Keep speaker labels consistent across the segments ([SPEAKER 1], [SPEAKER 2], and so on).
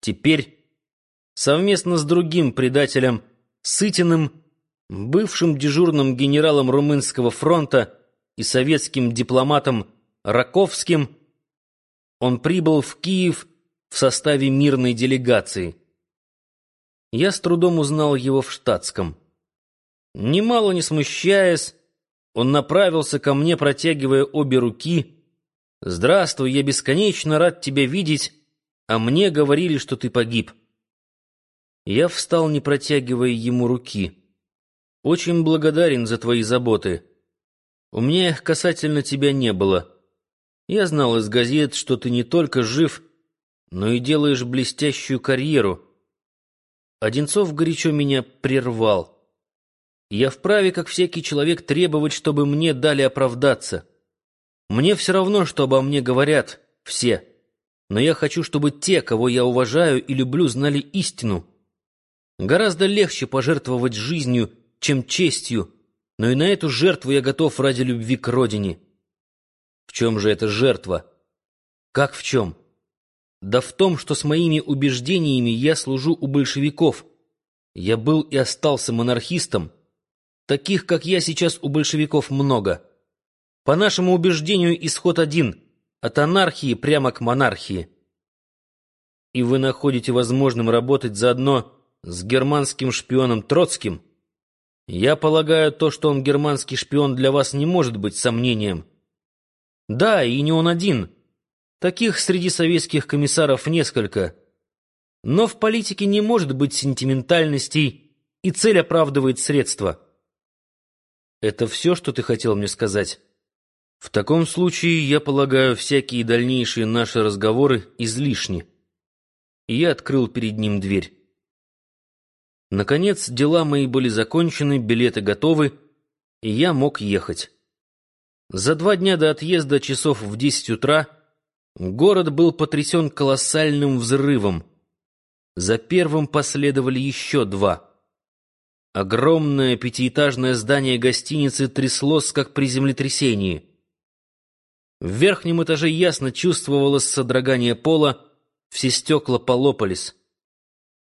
[SPEAKER 1] Теперь, совместно с другим предателем Сытиным, бывшим дежурным генералом Румынского фронта и советским дипломатом Раковским, он прибыл в Киев в составе мирной делегации. Я с трудом узнал его в штатском. Немало не смущаясь, он направился ко мне, протягивая обе руки. «Здравствуй, я бесконечно рад тебя видеть, а мне говорили, что ты погиб». Я встал, не протягивая ему руки. «Очень благодарен за твои заботы. У меня их касательно тебя не было. Я знал из газет, что ты не только жив, но и делаешь блестящую карьеру». Одинцов горячо меня прервал. Я вправе, как всякий человек, требовать, чтобы мне дали оправдаться. Мне все равно, что обо мне говорят все, но я хочу, чтобы те, кого я уважаю и люблю, знали истину. Гораздо легче пожертвовать жизнью, чем честью, но и на эту жертву я готов ради любви к родине. В чем же эта жертва? Как в чем? Да в том, что с моими убеждениями я служу у большевиков. Я был и остался монархистом, Таких, как я, сейчас у большевиков много. По нашему убеждению, исход один — от анархии прямо к монархии. И вы находите возможным работать заодно с германским шпионом Троцким? Я полагаю, то, что он германский шпион, для вас не может быть сомнением. Да, и не он один. Таких среди советских комиссаров несколько. Но в политике не может быть сентиментальностей, и цель оправдывает средства. Это все, что ты хотел мне сказать? В таком случае, я полагаю, всякие дальнейшие наши разговоры излишни. И я открыл перед ним дверь. Наконец, дела мои были закончены, билеты готовы, и я мог ехать. За два дня до отъезда часов в десять утра город был потрясен колоссальным взрывом. За первым последовали еще два — Огромное пятиэтажное здание гостиницы тряслось, как при землетрясении. В верхнем этаже ясно чувствовалось содрогание пола, все стекла полопались.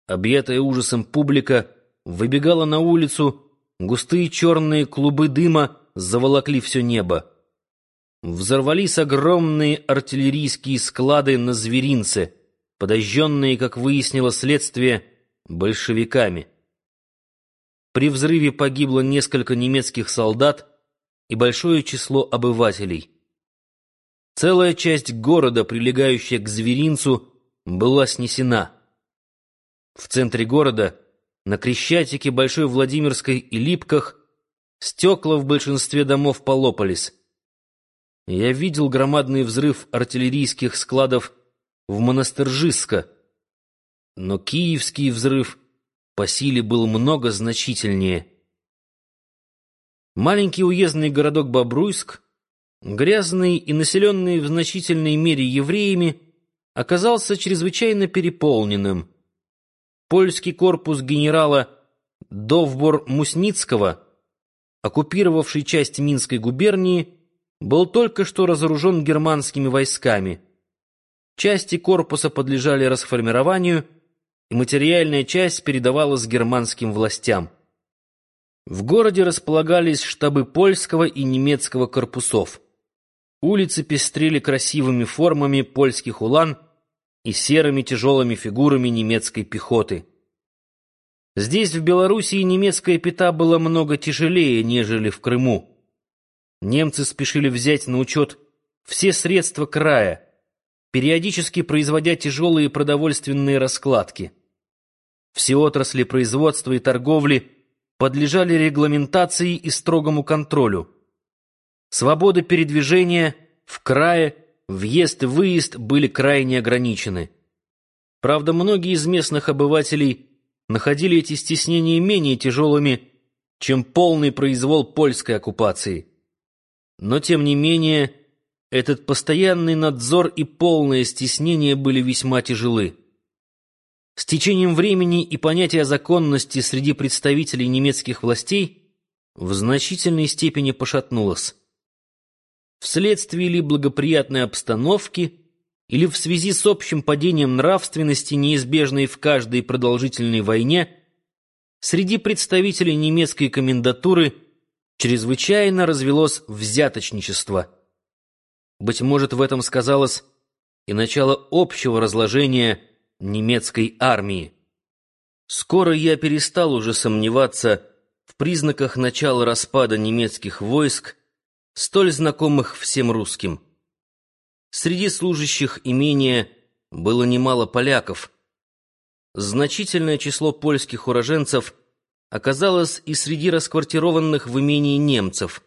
[SPEAKER 1] Объятая ужасом публика выбегала на улицу, густые черные клубы дыма заволокли все небо. Взорвались огромные артиллерийские склады на зверинце, подожженные, как выяснило следствие, большевиками. При взрыве погибло несколько немецких солдат и большое число обывателей. Целая часть города, прилегающая к зверинцу, была снесена. В центре города, на Крещатике, Большой Владимирской и Липках, стекла в большинстве домов полопались. Я видел громадный взрыв артиллерийских складов в Монастыржиско, но киевский взрыв — по силе был много значительнее. Маленький уездный городок Бобруйск, грязный и населенный в значительной мере евреями, оказался чрезвычайно переполненным. Польский корпус генерала Довбор-Мусницкого, оккупировавший часть Минской губернии, был только что разоружен германскими войсками. Части корпуса подлежали расформированию — и материальная часть передавалась германским властям. В городе располагались штабы польского и немецкого корпусов. Улицы пестрели красивыми формами польских улан и серыми тяжелыми фигурами немецкой пехоты. Здесь, в Белоруссии, немецкая пята была много тяжелее, нежели в Крыму. Немцы спешили взять на учет все средства края, периодически производя тяжелые продовольственные раскладки. Все отрасли производства и торговли подлежали регламентации и строгому контролю. Свобода передвижения в крае, въезд и выезд были крайне ограничены. Правда, многие из местных обывателей находили эти стеснения менее тяжелыми, чем полный произвол польской оккупации. Но, тем не менее, этот постоянный надзор и полное стеснение были весьма тяжелы. С течением времени и понятие законности среди представителей немецких властей в значительной степени пошатнулось. Вследствие ли благоприятной обстановки или в связи с общим падением нравственности, неизбежной в каждой продолжительной войне, среди представителей немецкой комендатуры чрезвычайно развелось взяточничество. Быть может, в этом сказалось и начало общего разложения немецкой армии. Скоро я перестал уже сомневаться в признаках начала распада немецких войск, столь знакомых всем русским. Среди служащих имения было немало поляков. Значительное число польских уроженцев оказалось и среди расквартированных в имении немцев –